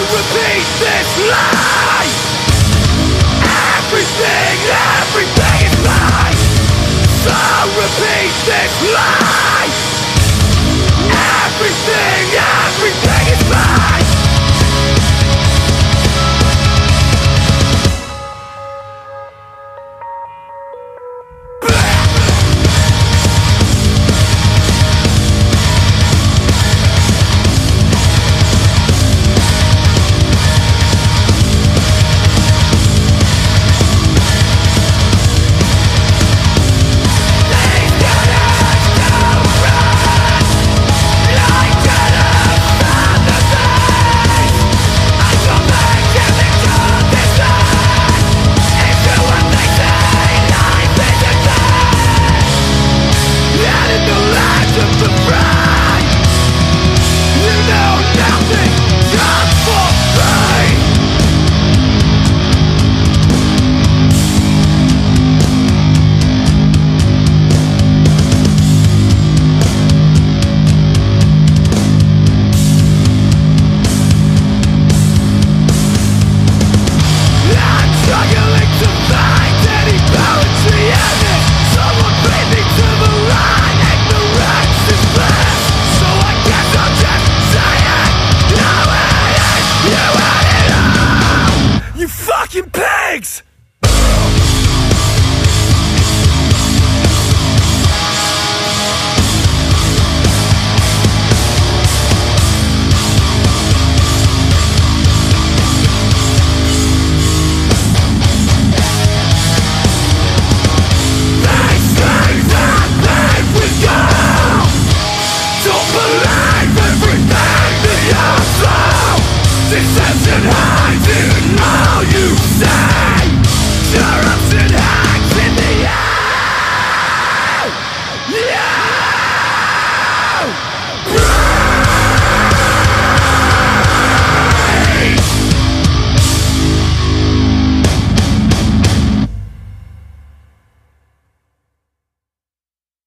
won't repeat this lie. Everything, everything is lies So repeat this lie. the fucking pigs!